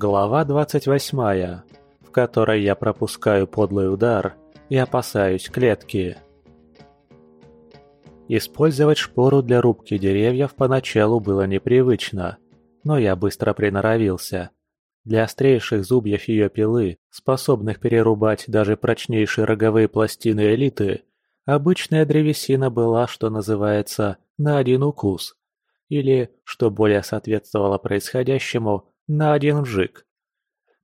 Глава 28, в которой я пропускаю подлый удар и опасаюсь клетки. Использовать шпору для рубки деревьев поначалу было непривычно, но я быстро приноровился. Для острейших зубьев ее пилы, способных перерубать даже прочнейшие роговые пластины элиты, обычная древесина была, что называется, на один укус. Или, что более соответствовало происходящему, на один вжик.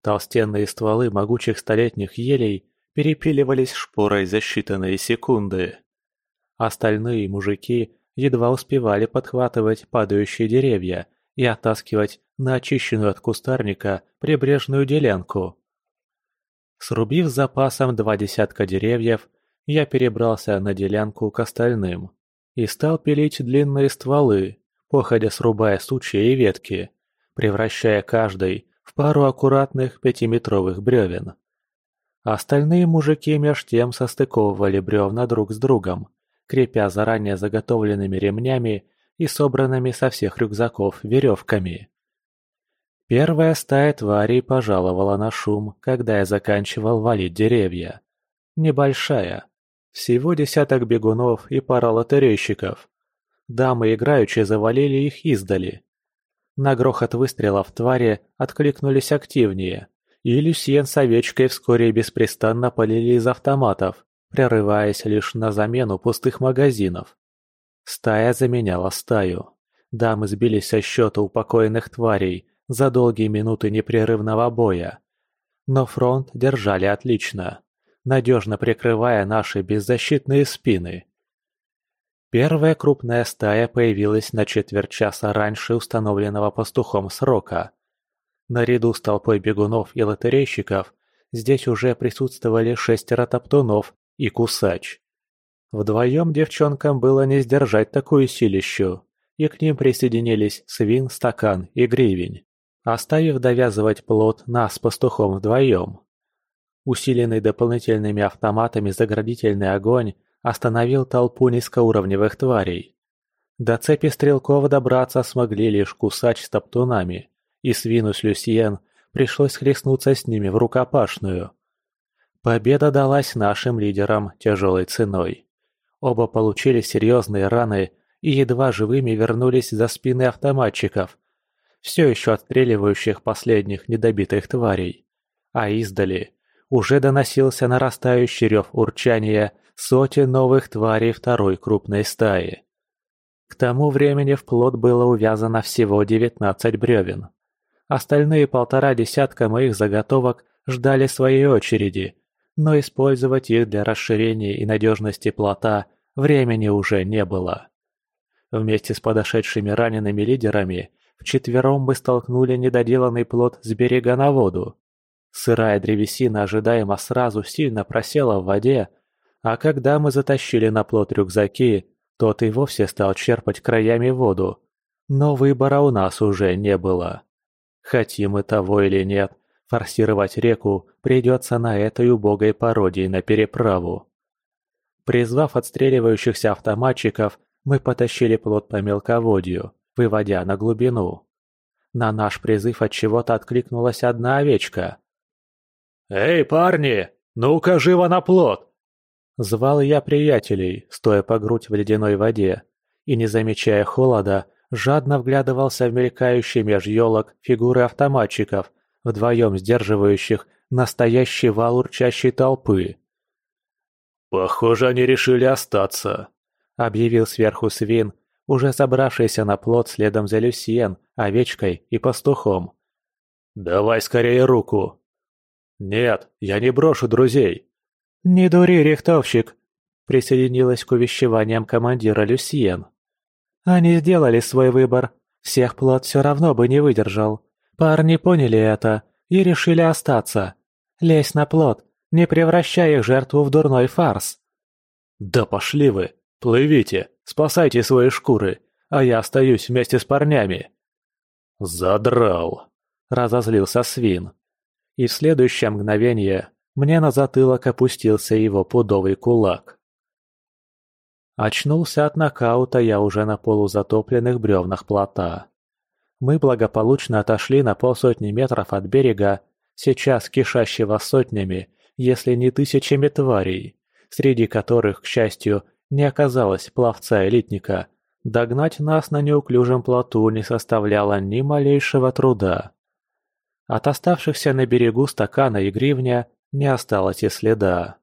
Толстенные стволы могучих столетних елей перепиливались шпорой за считанные секунды. Остальные мужики едва успевали подхватывать падающие деревья и оттаскивать на очищенную от кустарника прибрежную делянку. Срубив запасом два десятка деревьев, я перебрался на делянку к остальным и стал пилить длинные стволы, походя срубая сучья и ветки превращая каждый в пару аккуратных пятиметровых бревен. Остальные мужики меж тем состыковывали бревна друг с другом, крепя заранее заготовленными ремнями и собранными со всех рюкзаков веревками. Первая стая тварей пожаловала на шум, когда я заканчивал валить деревья. Небольшая. Всего десяток бегунов и пара лотерейщиков. Дамы играючи завалили их издали, на грохот выстрелов твари откликнулись активнее, и Люсьен с овечкой вскоре беспрестанно полили из автоматов, прерываясь лишь на замену пустых магазинов. Стая заменяла стаю. Дамы сбились со счета упокоенных тварей за долгие минуты непрерывного боя. Но фронт держали отлично, надежно прикрывая наши беззащитные спины. Первая крупная стая появилась на четверть часа раньше установленного пастухом срока. Наряду с толпой бегунов и лотерейщиков здесь уже присутствовали шестеро топтунов и кусач. Вдвоем девчонкам было не сдержать такую силищу, и к ним присоединились свин, стакан и гривень, оставив довязывать плод нас с пастухом вдвоем. Усиленный дополнительными автоматами заградительный огонь остановил толпу низкоуровневых тварей. До цепи стрелков добраться смогли лишь кусач с топтунами, и свину с Люсьен пришлось хлестнуться с ними в рукопашную. Победа далась нашим лидерам тяжелой ценой. Оба получили серьезные раны и едва живыми вернулись за спины автоматчиков, все еще отстреливающих последних недобитых тварей. А издали уже доносился нарастающий рев урчания сотен новых тварей второй крупной стаи. К тому времени в плод было увязано всего 19 бревен. Остальные полтора десятка моих заготовок ждали своей очереди, но использовать их для расширения и надежности плота времени уже не было. Вместе с подошедшими ранеными лидерами вчетвером мы столкнули недоделанный плот с берега на воду. Сырая древесина ожидаемо сразу сильно просела в воде, а когда мы затащили на плот рюкзаки, тот и вовсе стал черпать краями воду. Но выбора у нас уже не было. Хотим мы того или нет, форсировать реку придется на этой убогой пародии на переправу. Призвав отстреливающихся автоматчиков, мы потащили плот по мелководью, выводя на глубину. На наш призыв от чего-то откликнулась одна овечка. «Эй, парни, ну-ка живо на плот! Звал я приятелей, стоя по грудь в ледяной воде, и, не замечая холода, жадно вглядывался в мелькающие меж елок фигуры автоматчиков, вдвоем сдерживающих настоящий вал урчащей толпы. «Похоже, они решили остаться», — объявил сверху свин, уже собравшийся на плот следом за Люсьен, овечкой и пастухом. «Давай скорее руку!» «Нет, я не брошу друзей!» «Не дури, рихтовщик!» – присоединилась к увещеваниям командира Люсьен. «Они сделали свой выбор. Всех плод все равно бы не выдержал. Парни поняли это и решили остаться. Лезь на плод, не превращай их жертву в дурной фарс». «Да пошли вы! Плывите, спасайте свои шкуры, а я остаюсь вместе с парнями!» «Задрал!» – разозлился свин. И в следующее мгновение мне на затылок опустился его пудовый кулак. Очнулся от нокаута я уже на полузатопленных бревнах плота. Мы благополучно отошли на полсотни метров от берега, сейчас кишащего сотнями, если не тысячами тварей, среди которых, к счастью, не оказалось пловца-элитника. Догнать нас на неуклюжем плоту не составляло ни малейшего труда. От оставшихся на берегу стакана и гривня не осталось и следа.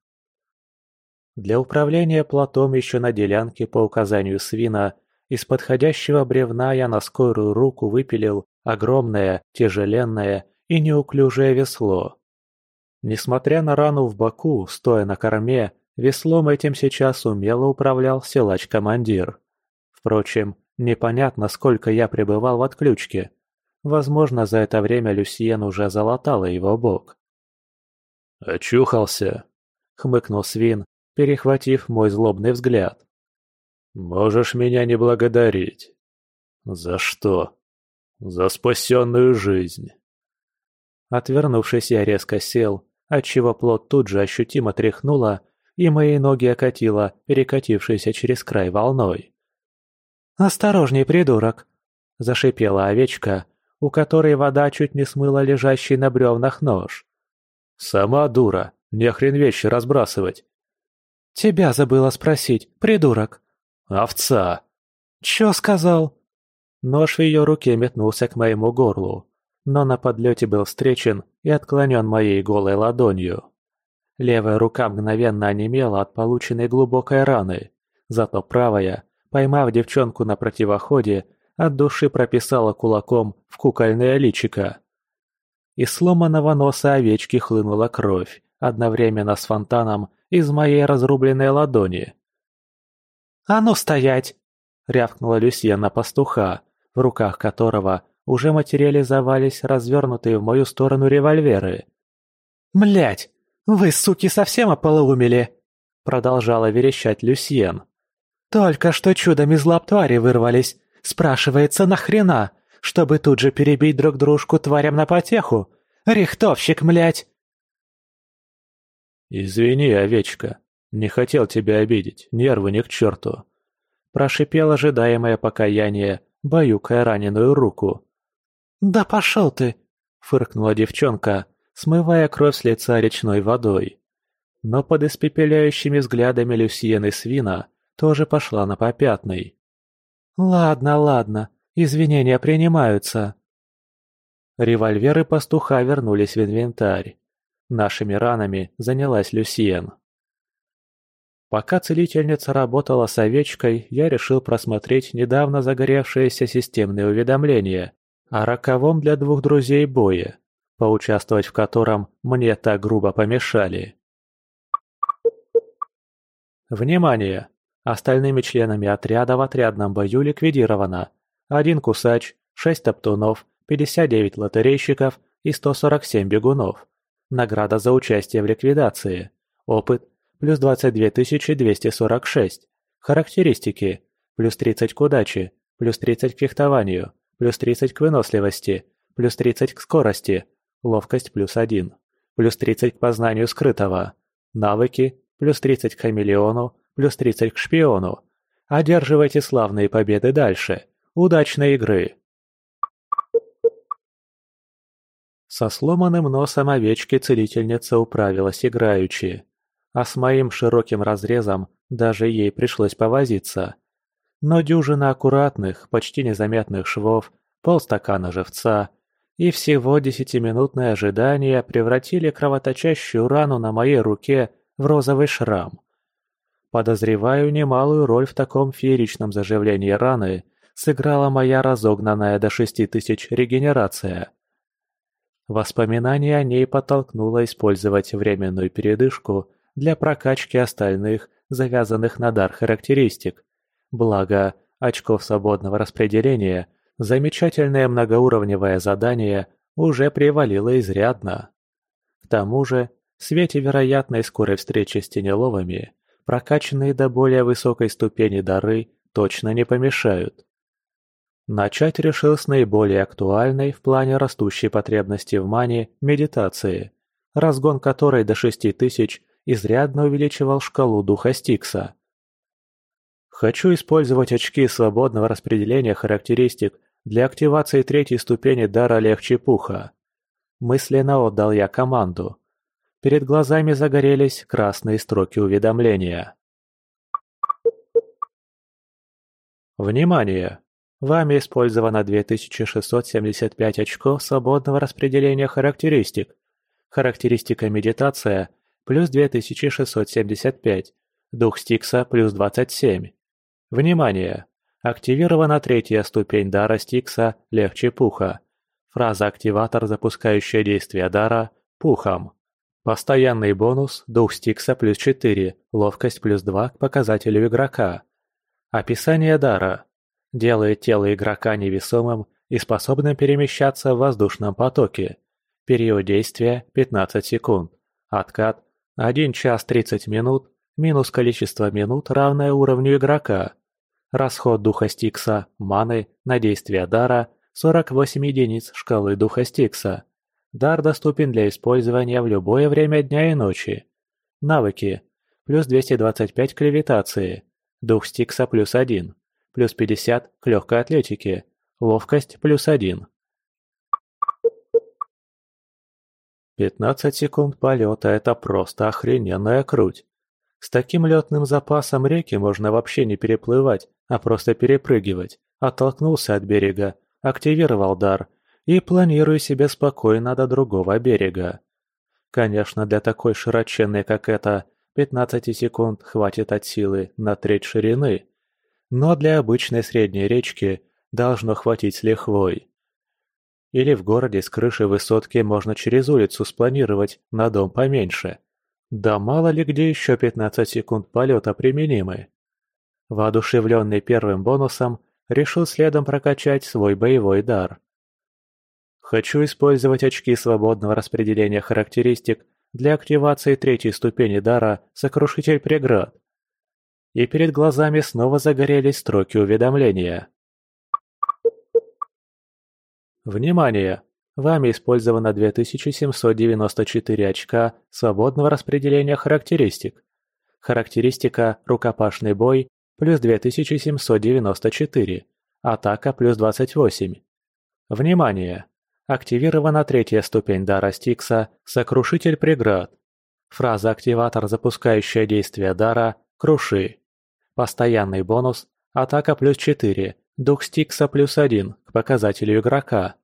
Для управления плотом еще на делянке по указанию свина из подходящего бревна я на скорую руку выпилил огромное, тяжеленное и неуклюжее весло. Несмотря на рану в боку, стоя на корме, веслом этим сейчас умело управлял силач-командир. Впрочем, непонятно, сколько я пребывал в отключке. Возможно, за это время Люсьен уже залатала его бок. «Очухался», — хмыкнул свин, перехватив мой злобный взгляд. «Можешь меня не благодарить». «За что?» «За спасенную жизнь». Отвернувшись, я резко сел, отчего плод тут же ощутимо тряхнуло, и мои ноги окатило, перекатившейся через край волной. «Осторожней, придурок!» – зашипела овечка, у которой вода чуть не смыла лежащий на бревнах нож. «Сама дура, не хрен вещи разбрасывать!» «Тебя забыла спросить, придурок!» «Овца!» «Чё сказал?» Нож в ее руке метнулся к моему горлу, но на подлете был встречен и отклонен моей голой ладонью. Левая рука мгновенно онемела от полученной глубокой раны, зато правая, поймав девчонку на противоходе, от души прописала кулаком в кукольное личико. Из сломанного носа овечки хлынула кровь, одновременно с фонтаном из моей разрубленной ладони. «А ну стоять!» — рявкнула Люсьен на пастуха, в руках которого уже материализовались развернутые в мою сторону револьверы. «Млять! Вы, суки, совсем ополоумели!» — продолжала верещать Люсьен. «Только что чудом из лап твари вырвались. Спрашивается, нахрена? Чтобы тут же перебить друг дружку тварям на потеху? Рихтовщик, млять!» «Извини, овечка, не хотел тебя обидеть, нервы не к черту!» Прошипел ожидаемое покаяние, баюкая раненую руку. «Да пошел ты!» — фыркнула девчонка, смывая кровь с лица речной водой. Но под испепеляющими взглядами Люсьены Свина тоже пошла на попятный. «Ладно, ладно, извинения принимаются». Револьверы пастуха вернулись в инвентарь. Нашими ранами занялась Люсьен. Пока целительница работала с овечкой, я решил просмотреть недавно загоревшиеся системные уведомления о роковом для двух друзей бое, поучаствовать в котором мне так грубо помешали. Внимание! Остальными членами отряда в отрядном бою ликвидировано один кусач, шесть топтунов, 59 лотерейщиков и 147 бегунов. Награда за участие в ликвидации. Опыт – плюс 22 246. Характеристики – плюс 30 к удаче, плюс 30 к фехтованию, плюс 30 к выносливости, плюс 30 к скорости, ловкость плюс 1, плюс 30 к познанию скрытого, навыки – плюс 30 к хамелеону, плюс 30 к шпиону. Одерживайте славные победы дальше. Удачной игры! Со сломанным носом овечки целительница управилась играючи, а с моим широким разрезом даже ей пришлось повозиться. Но дюжина аккуратных, почти незаметных швов, полстакана живца и всего десятиминутное ожидание превратили кровоточащую рану на моей руке в розовый шрам. Подозреваю, немалую роль в таком фееричном заживлении раны сыграла моя разогнанная до шести тысяч регенерация. Воспоминание о ней подтолкнуло использовать временную передышку для прокачки остальных, завязанных на дар характеристик. Благо, очков свободного распределения, замечательное многоуровневое задание уже привалило изрядно. К тому же, в свете вероятной скорой встречи с Тенеловыми, прокачанные до более высокой ступени дары точно не помешают. Начать решил с наиболее актуальной в плане растущей потребности в мане медитации, разгон которой до 6000 изрядно увеличивал шкалу духа Стикса. Хочу использовать очки свободного распределения характеристик Для активации третьей ступени дара легче пуха. Мысленно отдал я команду. Перед глазами загорелись красные строки уведомления. Внимание! Вами использовано 2675 очков свободного распределения характеристик. Характеристика медитация плюс 2675, дух Стикса плюс 27. Внимание! Активирована третья ступень дара Стикса «Легче пуха». Фраза-активатор, запускающая действие дара «Пухом». Постоянный бонус «Дух Стикса плюс 4», ловкость плюс 2 к показателю игрока. Описание дара. Делает тело игрока невесомым и способным перемещаться в воздушном потоке. Период действия – 15 секунд. Откат – 1 час 30 минут, минус количество минут, равное уровню игрока. Расход духа Стикса, маны, на действие дара – 48 единиц шкалы духа Стикса. Дар доступен для использования в любое время дня и ночи. Навыки. Плюс 225 к левитации. Дух Стикса плюс 1 плюс 50 к легкой атлетике, ловкость плюс 1. 15 секунд полета – это просто охрененная круть. С таким летным запасом реки можно вообще не переплывать, а просто перепрыгивать. Оттолкнулся от берега, активировал дар и планирую себе спокойно до другого берега. Конечно, для такой широченной, как эта, 15 секунд хватит от силы на треть ширины но для обычной средней речки должно хватить с лихвой. Или в городе с крыши высотки можно через улицу спланировать на дом поменьше. Да мало ли где еще 15 секунд полета применимы. Воодушевленный первым бонусом, решил следом прокачать свой боевой дар. Хочу использовать очки свободного распределения характеристик для активации третьей ступени дара «Сокрушитель преград» и перед глазами снова загорелись строки уведомления. Внимание! Вами использовано 2794 очка свободного распределения характеристик. Характеристика «Рукопашный бой» плюс 2794, атака плюс 28. Внимание! Активирована третья ступень дара Стикса «Сокрушитель преград». Фраза-активатор, запускающая действие дара «Круши». Постоянный бонус – атака плюс 4, дух Стикса плюс 1 к показателю игрока.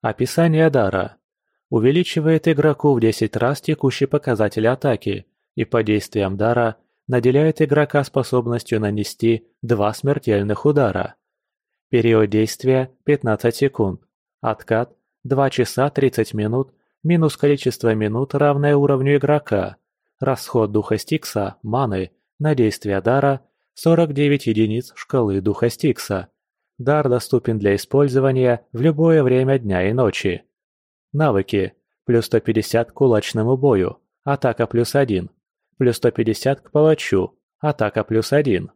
Описание дара. Увеличивает игроку в 10 раз текущий показатель атаки и по действиям дара наделяет игрока способностью нанести два смертельных удара. Период действия – 15 секунд. Откат – 2 часа 30 минут, минус количество минут, равное уровню игрока. Расход духа Стикса, маны, на действие дара 49 единиц шкалы духа Стикса. Дар доступен для использования в любое время дня и ночи. Навыки. Плюс 150 к кулачному бою. Атака плюс 1. Плюс 150 к палачу. Атака плюс 1.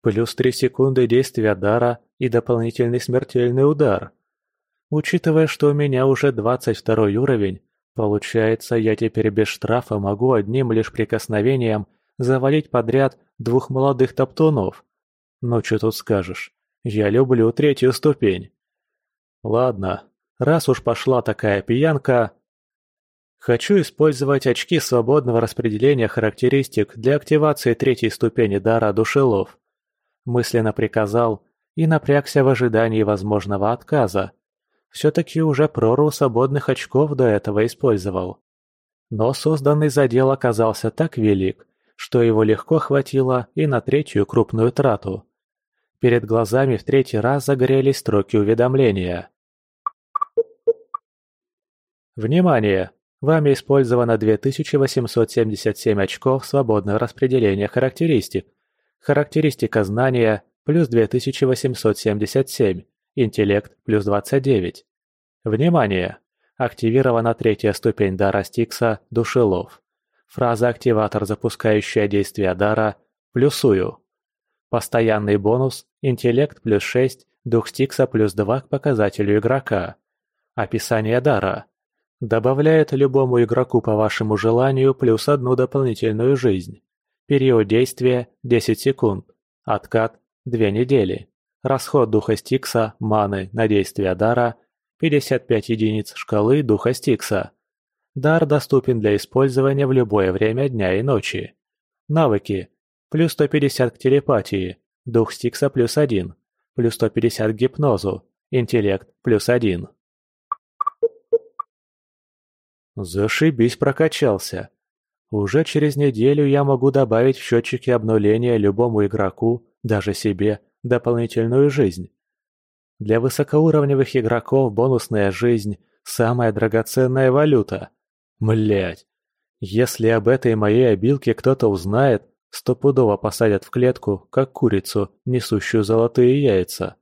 Плюс 3 секунды действия дара и дополнительный смертельный удар. Учитывая, что у меня уже 22 уровень, Получается, я теперь без штрафа могу одним лишь прикосновением завалить подряд двух молодых топтунов. Ну, что тут скажешь, я люблю третью ступень. Ладно, раз уж пошла такая пьянка... Хочу использовать очки свободного распределения характеристик для активации третьей ступени дара душелов. Мысленно приказал и напрягся в ожидании возможного отказа. Все-таки уже прорву свободных очков до этого использовал. Но созданный задел оказался так велик, что его легко хватило и на третью крупную трату. Перед глазами в третий раз загорелись строки уведомления. Внимание! Вами использовано 2877 очков свободного распределения характеристик. Характеристика знания плюс 2877. Интеллект плюс 29. Внимание! Активирована третья ступень дара Стикса «Душелов». Фраза-активатор, запускающая действие дара «Плюсую». Постоянный бонус «Интеллект плюс 6», «Дух Стикса плюс 2 к показателю игрока». Описание дара. Добавляет любому игроку по вашему желанию плюс одну дополнительную жизнь. Период действия – 10 секунд. Откат Две недели. Расход духа Стикса, маны на действие дара – 55 единиц шкалы духа Стикса. Дар доступен для использования в любое время дня и ночи. Навыки. Плюс 150 к телепатии, дух Стикса плюс 1, плюс 150 к гипнозу, интеллект плюс 1. Зашибись прокачался. Уже через неделю я могу добавить в счетчики обнуления любому игроку, даже себе, дополнительную жизнь. Для высокоуровневых игроков бонусная жизнь – самая драгоценная валюта. Млять. Если об этой моей обилке кто-то узнает, стопудово посадят в клетку, как курицу, несущую золотые яйца.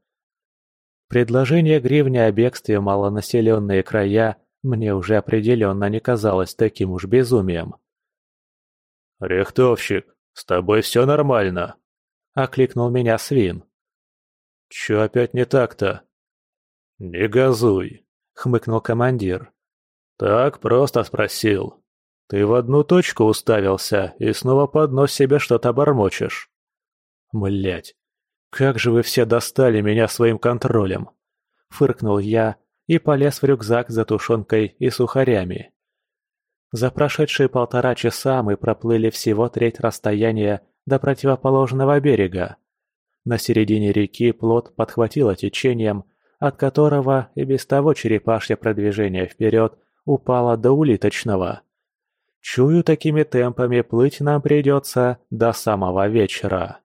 Предложение гривни о бегстве в малонаселенные края мне уже определенно не казалось таким уж безумием. «Рихтовщик, с тобой все нормально?» – окликнул меня свин. «Чё опять не так-то?» «Не газуй», — хмыкнул командир. «Так просто спросил. Ты в одну точку уставился и снова под нос себе что-то бормочешь». «Млять, как же вы все достали меня своим контролем!» Фыркнул я и полез в рюкзак за тушенкой и сухарями. За прошедшие полтора часа мы проплыли всего треть расстояния до противоположного берега. На середине реки плот подхватило течением, от которого и без того черепашье продвижение вперед упало до улиточного. Чую, такими темпами плыть нам придется до самого вечера.